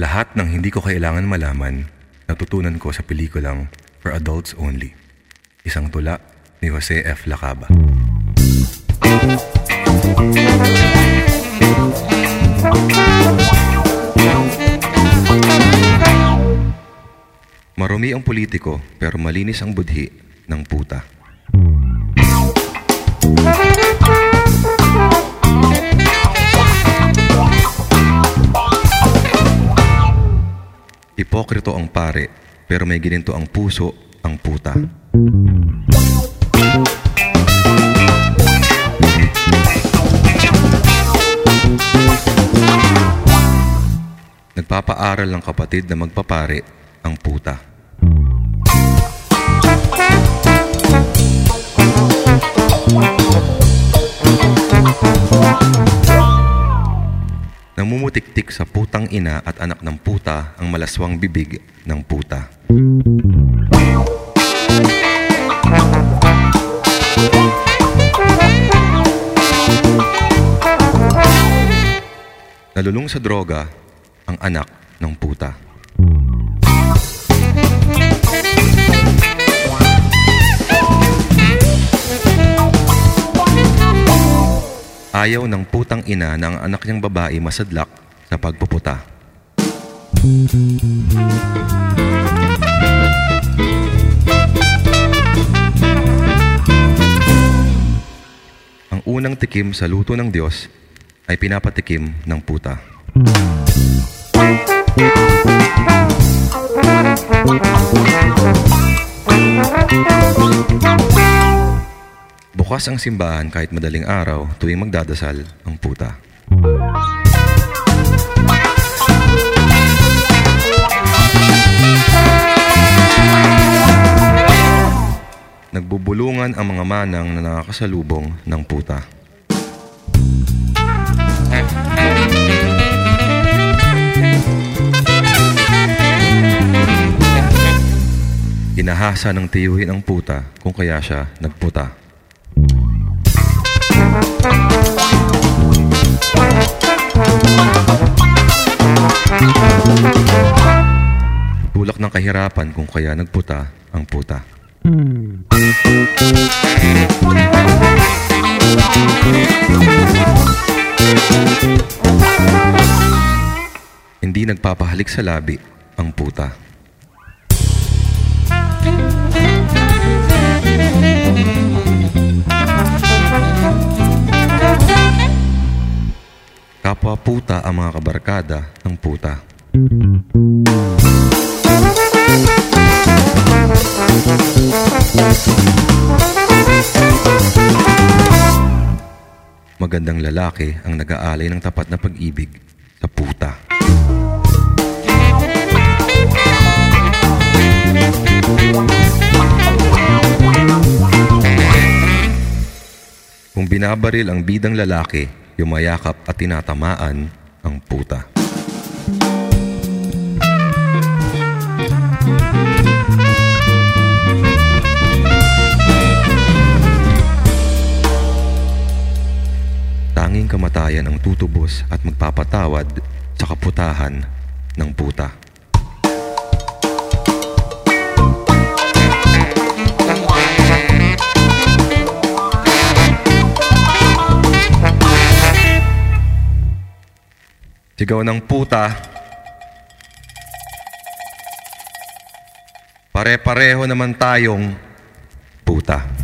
Lahat ng hindi ko kailangan malaman, natutunan ko sa pelikulang For Adults Only. Isang tula ni Jose F. Lacaba. Marumi ang politiko pero malinis ang budhi ng puta. Ipokrito ang pare pero may gininto ang puso ang puta. Nagpapaaral ng kapatid na magpapare ang puta. Namumutiktik sa putang ina at anak ng puta ang malaswang bibig ng puta. Nalulung sa droga ang anak ng puta. Ayaw ng putang ina na ang anak niyang babae masadlak sa pagpuputa. Ang unang tikim sa luto ng Diyos ay pinapatikim ng puta. Bukas ang simbahan kahit madaling araw tuwing magdadasal ang puta. Nagbubulungan ang mga manang na nakakasalubong ng puta. Inahasa ng tiyuhin ang puta kung kaya siya nagputa. Tulak ng kahirapan kung kaya nagputa ang puta. Hindi nagpapahalik sa labi ang puta. Kapwa puta ang mga kabarkada ng puta. Magandang lalaki ang nag-aalay ng tapat na pag-ibig sa puta. Kung binabaril ang bidang lalaki, yumayakap at tinatamaan ang puta. Tanging kamatayan ang tutubos at magpapatawad sa kaputahan ng puta. Sigaw ng puta. Pare-pareho naman tayong puta.